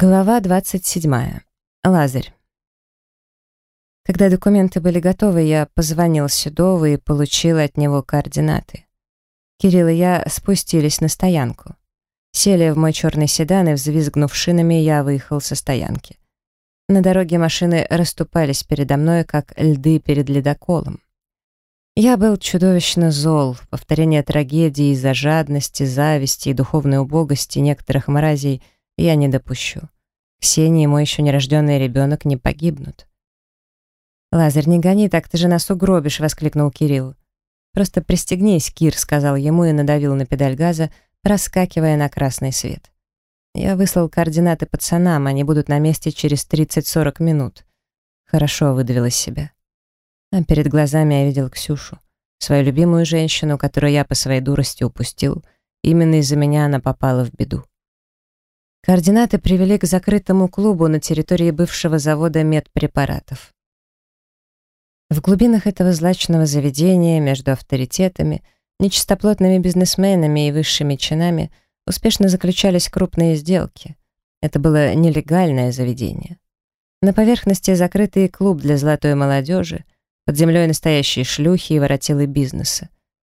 Глава 27. Лазарь. Когда документы были готовы, я позвонил Седову и получил от него координаты. Кирилл и я спустились на стоянку. Сели в мой черный седан и, взвизгнув шинами, я выехал со стоянки. На дороге машины расступались передо мной, как льды перед ледоколом. Я был чудовищно зол, повторение трагедии из-за жадности, зависти и духовной убогости некоторых мразей — я не допущу. Ксения и мой еще нерожденный ребенок не погибнут. «Лазарь, не гони, так ты же нас угробишь!» — воскликнул Кирилл. «Просто пристегнись, Кир», — сказал ему и надавил на педаль газа, проскакивая на красный свет. Я выслал координаты пацанам, они будут на месте через 30-40 минут. Хорошо выдавил из себя. А перед глазами я видел Ксюшу, свою любимую женщину, которую я по своей дурости упустил. Именно из-за меня она попала в беду. Координаты привели к закрытому клубу на территории бывшего завода медпрепаратов. В глубинах этого злачного заведения, между авторитетами, нечистоплотными бизнесменами и высшими чинами успешно заключались крупные сделки. Это было нелегальное заведение. На поверхности закрытый клуб для золотой молодежи, под землей настоящие шлюхи и воротилы бизнеса.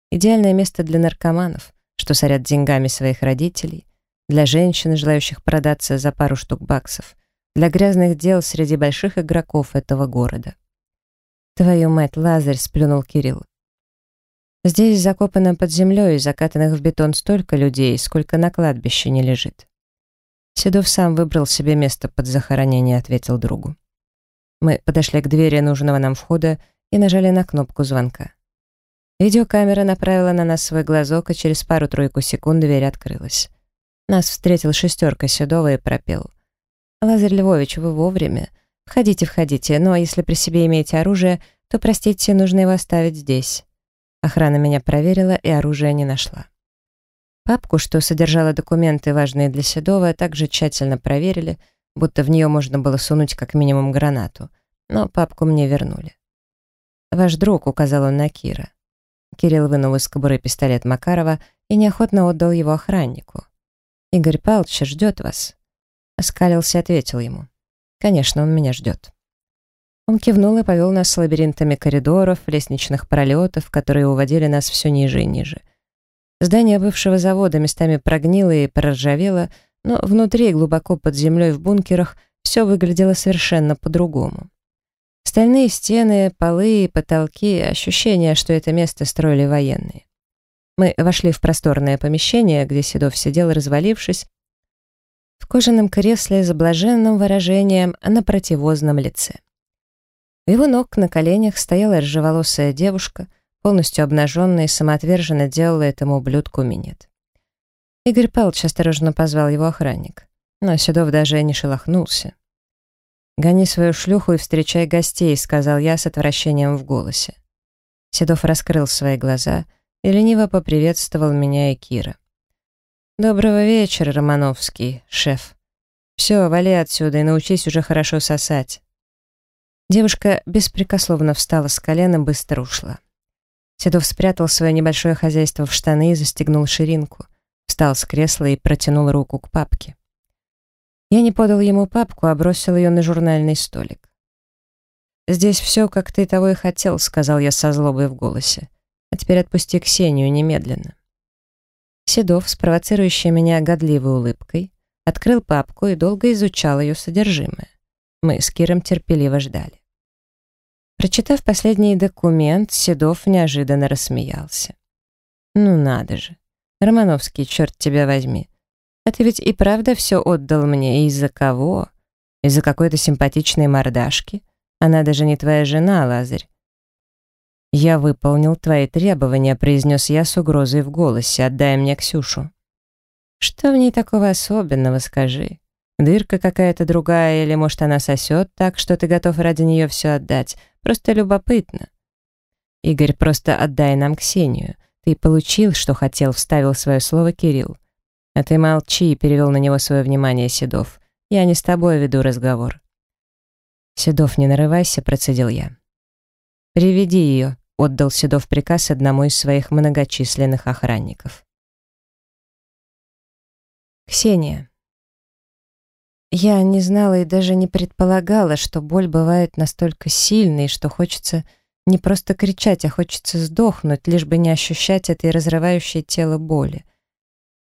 Идеальное место для наркоманов, что сорят деньгами своих родителей, для женщин, желающих продаться за пару штук баксов, для грязных дел среди больших игроков этого города. «Твою мать, Лазарь!» — сплюнул Кирилл. «Здесь закопано под землей и закатанных в бетон столько людей, сколько на кладбище не лежит». Седов сам выбрал себе место под захоронение, ответил другу. Мы подошли к двери нужного нам входа и нажали на кнопку звонка. Видеокамера направила на нас свой глазок, и через пару-тройку секунд дверь открылась. Нас встретил шестерка Седова и пропел. «Лазарь Львович, вы вовремя. Входите, входите, но если при себе имеете оружие, то, простите, нужно его оставить здесь». Охрана меня проверила и оружие не нашла. Папку, что содержала документы, важные для Седова, также тщательно проверили, будто в нее можно было сунуть как минимум гранату, но папку мне вернули. «Ваш друг», — указал он на Кира. Кирилл вынул из кобуры пистолет Макарова и неохотно отдал его охраннику. Игорь Павлович ждет вас». Оскалился и ответил ему. «Конечно, он меня ждет». Он кивнул и повел нас с лабиринтами коридоров, лестничных пролетов, которые уводили нас все ниже и ниже. Здание бывшего завода местами прогнило и проржавело, но внутри, глубоко под землей в бункерах, все выглядело совершенно по-другому. Стальные стены, полы и потолки, ощущение, что это место строили военные. Мы вошли в просторное помещение, где Седов сидел, развалившись, в кожаном кресле с блаженным выражением на противозном лице. У его ног на коленях стояла рыжеволосая девушка, полностью обнаженная и самоотверженно делала этому ублюдку минет. Игорь Павлович осторожно позвал его охранник, но Седов даже не шелохнулся. «Гони свою шлюху и встречай гостей», — сказал я с отвращением в голосе. Седов раскрыл свои глаза — и лениво поприветствовал меня и Кира. «Доброго вечера, Романовский, шеф. Все, вали отсюда и научись уже хорошо сосать». Девушка беспрекословно встала с колена, быстро ушла. Седов спрятал свое небольшое хозяйство в штаны и застегнул ширинку, встал с кресла и протянул руку к папке. Я не подал ему папку, а бросил ее на журнальный столик. «Здесь все, как ты того и хотел», — сказал я со злобой в голосе. А теперь отпусти Ксению немедленно. Седов, спровоцирующий меня годливой улыбкой, открыл папку и долго изучал ее содержимое. Мы с Киром терпеливо ждали. Прочитав последний документ, Седов неожиданно рассмеялся. «Ну надо же! Романовский, черт тебя возьми! А ты ведь и правда все отдал мне, и из-за кого? Из-за какой-то симпатичной мордашки? Она даже не твоя жена, Лазарь. «Я выполнил твои требования», — произнес я с угрозой в голосе, «отдай мне Ксюшу». «Что в ней такого особенного, скажи? Дырка какая-то другая, или, может, она сосет так, что ты готов ради нее все отдать? Просто любопытно». «Игорь, просто отдай нам Ксению. Ты получил, что хотел», — вставил свое слово Кирилл. «А ты молчи», — перевел на него свое внимание Седов. «Я не с тобой веду разговор». «Седов, не нарывайся», — процедил я. «Приведи ее», отдал Седов приказ одному из своих многочисленных охранников. Ксения. Я не знала и даже не предполагала, что боль бывает настолько сильной, что хочется не просто кричать, а хочется сдохнуть, лишь бы не ощущать этой разрывающей тело боли.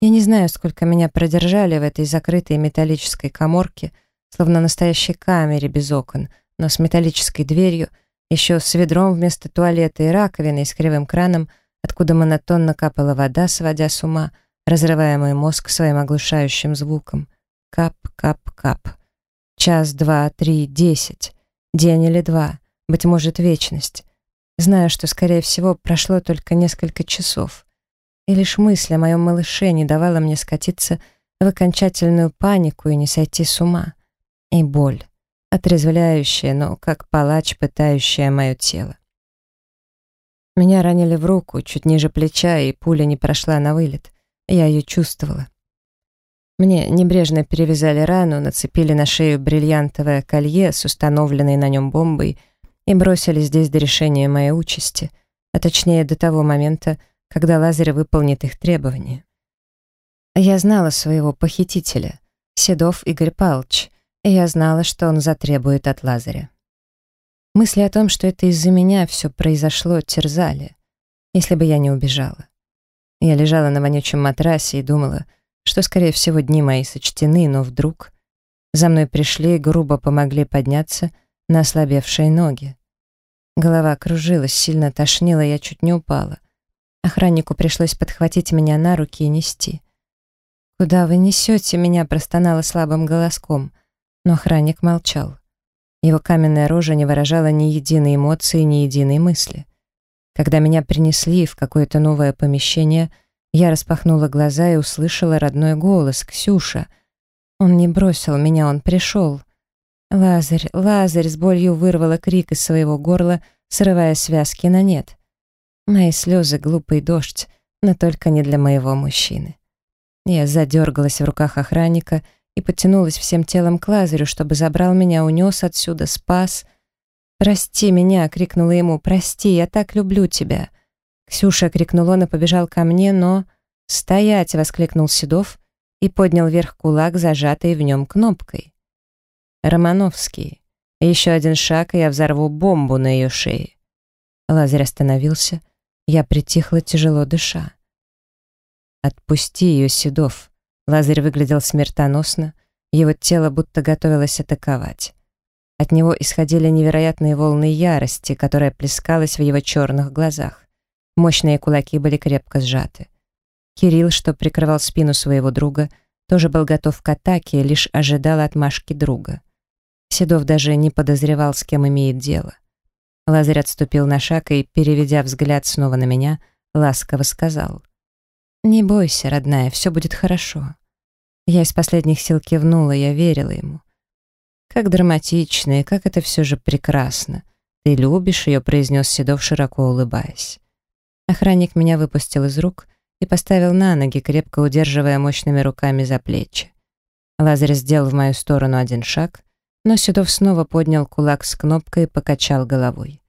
Я не знаю, сколько меня продержали в этой закрытой металлической коморке, словно настоящей камере без окон, но с металлической дверью, еще с ведром вместо туалета и раковиной с кривым краном, откуда монотонно капала вода, сводя с ума, разрывая мой мозг своим оглушающим звуком. Кап, кап, кап. Час, два, три, десять. День или два. Быть может, вечность. Знаю, что, скорее всего, прошло только несколько часов. И лишь мысль о моем малыше не давала мне скатиться в окончательную панику и не сойти с ума. И боль, отрезвляющая, но как палач, пытающая мое тело. Меня ранили в руку, чуть ниже плеча, и пуля не прошла на вылет. Я ее чувствовала. Мне небрежно перевязали рану, нацепили на шею бриллиантовое колье с установленной на нем бомбой и бросили здесь до решения моей участи, а точнее до того момента, когда Лазарь выполнит их требования. Я знала своего похитителя, Седов Игорь Павлович, и я знала, что он затребует от Лазаря. Мысли о том, что это из-за меня все произошло, терзали, если бы я не убежала. Я лежала на вонючем матрасе и думала, что, скорее всего, дни мои сочтены, но вдруг за мной пришли и грубо помогли подняться на ослабевшие ноги. Голова кружилась, сильно тошнила, я чуть не упала. Охраннику пришлось подхватить меня на руки и нести. «Куда вы несете меня?» — простонала слабым голоском. Но охранник молчал. Его каменная рожа не выражала ни единой эмоции, ни единой мысли. Когда меня принесли в какое-то новое помещение, я распахнула глаза и услышала родной голос «Ксюша». Он не бросил меня, он пришел. Лазарь, Лазарь с болью вырвала крик из своего горла, срывая связки на нет. Мои слезы — глупый дождь, но только не для моего мужчины. Я задергалась в руках охранника и потянулась всем телом к Лазарю, чтобы забрал меня, унес отсюда, спас. «Прости меня!» — крикнула ему. «Прости, я так люблю тебя!» Ксюша крикнул он и побежал ко мне, но... «Стоять!» — воскликнул Седов и поднял вверх кулак, зажатый в нем кнопкой. «Романовский, еще один шаг, и я взорву бомбу на ее шее». Лазарь остановился, я притихла, тяжело дыша. «Отпусти ее, Седов!» Лазарь выглядел смертоносно, его тело будто готовилось атаковать. От него исходили невероятные волны ярости, которая плескалась в его черных глазах. Мощные кулаки были крепко сжаты. Кирилл, что прикрывал спину своего друга, тоже был готов к атаке, лишь ожидал отмашки друга. Седов даже не подозревал, с кем имеет дело. Лазарь отступил на шаг и, переведя взгляд снова на меня, ласково сказал. «Не бойся, родная, все будет хорошо». Я из последних сил кивнула, я верила ему. «Как драматично, и как это все же прекрасно. Ты любишь ее», — произнес Седов, широко улыбаясь. Охранник меня выпустил из рук и поставил на ноги, крепко удерживая мощными руками за плечи. Лазарь сделал в мою сторону один шаг, но Седов снова поднял кулак с кнопкой и покачал головой.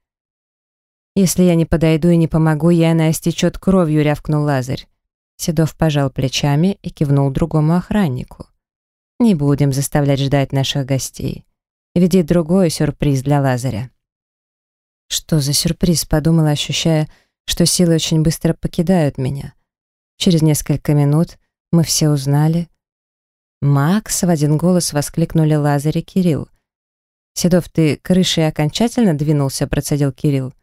«Если я не подойду и не помогу, ей она истечет кровью», — рявкнул Лазарь. Седов пожал плечами и кивнул другому охраннику. «Не будем заставлять ждать наших гостей. Веди другой сюрприз для Лазаря». «Что за сюрприз?» — подумала, ощущая, что силы очень быстро покидают меня. Через несколько минут мы все узнали. «Макс!» — в один голос воскликнули Лазарь и Кирилл. «Седов, ты крышей окончательно двинулся?» — процедил Кирилл.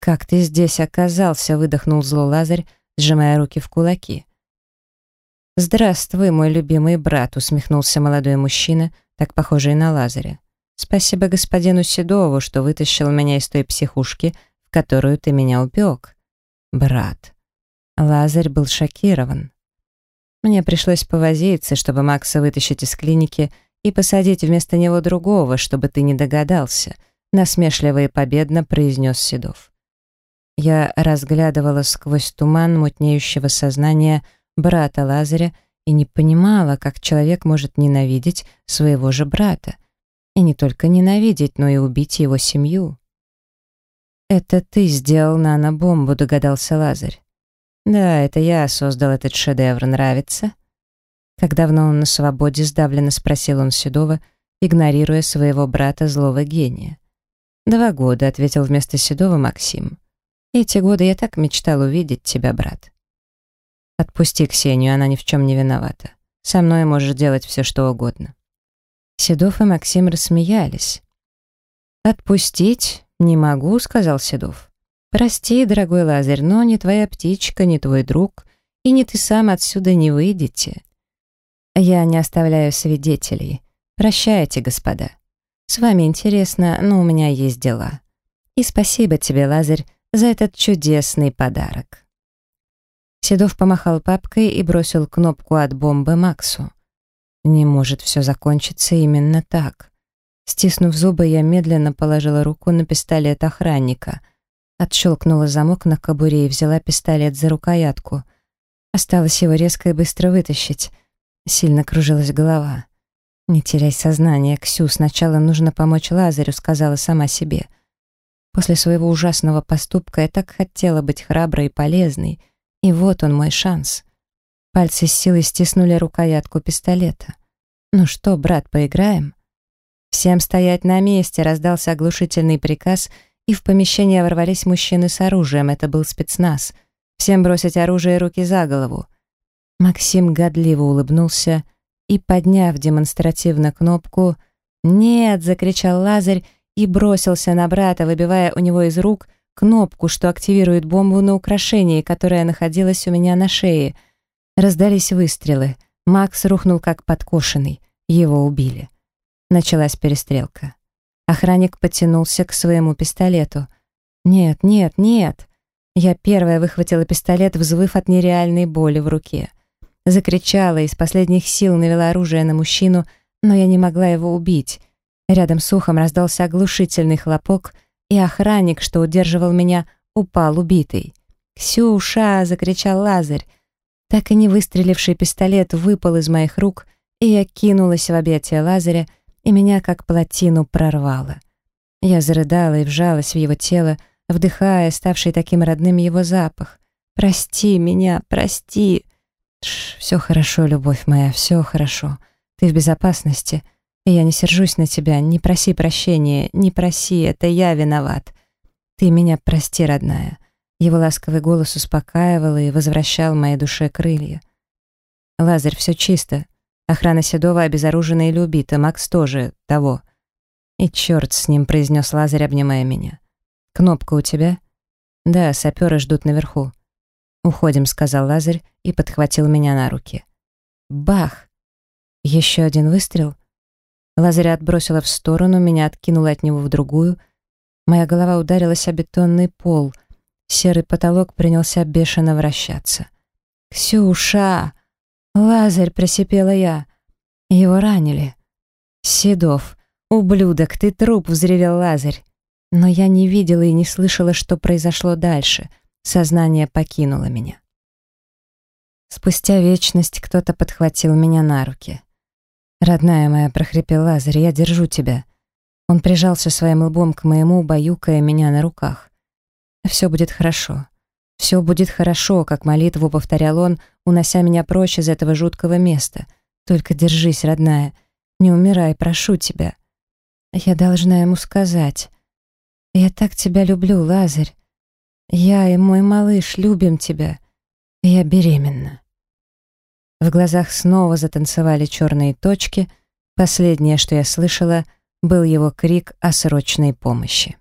«Как ты здесь оказался?» — выдохнул зло Лазарь, сжимая руки в кулаки. «Здравствуй, мой любимый брат», — усмехнулся молодой мужчина, так похожий на Лазаря. «Спасибо господину Седову, что вытащил меня из той психушки, в которую ты меня упек. Брат. Лазарь был шокирован. Мне пришлось повозиться, чтобы Макса вытащить из клиники и посадить вместо него другого, чтобы ты не догадался, насмешливо и победно произнес Седов. Я разглядывала сквозь туман мутнеющего сознания брата Лазаря и не понимала, как человек может ненавидеть своего же брата. И не только ненавидеть, но и убить его семью. «Это ты сделал нанобомбу», — догадался Лазарь. «Да, это я создал этот шедевр. Нравится?» Как давно он на свободе, сдавленно спросил он Седова, игнорируя своего брата злого гения. «Два года», — ответил вместо Седова Максим. «Эти годы я так мечтал увидеть тебя, брат». «Отпусти Ксению, она ни в чем не виновата. Со мной можешь делать все, что угодно». Седов и Максим рассмеялись. «Отпустить не могу», — сказал Седов. «Прости, дорогой Лазарь, но ни твоя птичка, ни твой друг, и ни ты сам отсюда не выйдете. Я не оставляю свидетелей. Прощайте, господа. С вами интересно, но у меня есть дела. И спасибо тебе, Лазарь, за этот чудесный подарок». Седов помахал папкой и бросил кнопку от бомбы Максу. Не может все закончиться именно так. Стиснув зубы, я медленно положила руку на пистолет охранника. Отщелкнула замок на кобуре и взяла пистолет за рукоятку. Осталось его резко и быстро вытащить. Сильно кружилась голова. «Не теряй сознание, Ксю, сначала нужно помочь Лазарю», — сказала сама себе. После своего ужасного поступка я так хотела быть храброй и полезной, и вот он мой шанс. Пальцы с силой стиснули рукоятку пистолета. «Ну что, брат, поиграем?» «Всем стоять на месте!» — раздался оглушительный приказ, и в помещение ворвались мужчины с оружием. Это был спецназ. «Всем бросить оружие и руки за голову!» Максим годливо улыбнулся и, подняв демонстративно кнопку «Нет!» — закричал Лазарь и бросился на брата, выбивая у него из рук кнопку, что активирует бомбу на украшении, которое находилось у меня на шее. Раздались выстрелы. Макс рухнул как подкошенный. Его убили. Началась перестрелка. Охранник потянулся к своему пистолету. «Нет, нет, нет!» Я первая выхватила пистолет, взвыв от нереальной боли в руке. Закричала, из последних сил навела оружие на мужчину, но я не могла его убить. Рядом с ухом раздался оглушительный хлопок, и охранник, что удерживал меня, упал убитый. «Ксюша!» — закричал Лазарь. Так и не выстреливший пистолет выпал из моих рук, и я кинулась в объятия Лазаря, и меня как плотину прорвало. Я зарыдала и вжалась в его тело, вдыхая ставший таким родным его запах. «Прости меня, прости!» Тш, «Все хорошо, любовь моя, все хорошо. Ты в безопасности, я не сержусь на тебя. Не проси прощения, не проси, это я виноват. Ты меня прости, родная». Его ласковый голос успокаивал и возвращал моей душе крылья. «Лазарь, все чисто. Охрана Седова обезоружена или убита, Макс тоже того. И черт с ним, произнес Лазарь, обнимая меня. Кнопка у тебя? Да, саперы ждут наверху. Уходим, сказал Лазарь и подхватил меня на руки. Бах! Еще один выстрел. Лазаря отбросила в сторону, меня откинула от него в другую. Моя голова ударилась о бетонный пол. Серый потолок принялся бешено вращаться. «Ксюша!» «Лазарь!» — просипела я. «Его ранили». «Седов! Ублюдок, ты труп!» — взревел Лазарь. Но я не видела и не слышала, что произошло дальше. Сознание покинуло меня. Спустя вечность кто-то подхватил меня на руки. «Родная моя», — прохрипел Лазарь, — «я держу тебя». Он прижался своим лбом к моему, баюкая меня на руках. «Все будет хорошо. «Все будет хорошо», как молитву повторял он, унося меня прочь из этого жуткого места. «Только держись, родная. Не умирай, прошу тебя». Я должна ему сказать. «Я так тебя люблю, Лазарь. Я и мой малыш любим тебя. Я беременна». В глазах снова затанцевали черные точки. Последнее, что я слышала, был его крик о срочной помощи.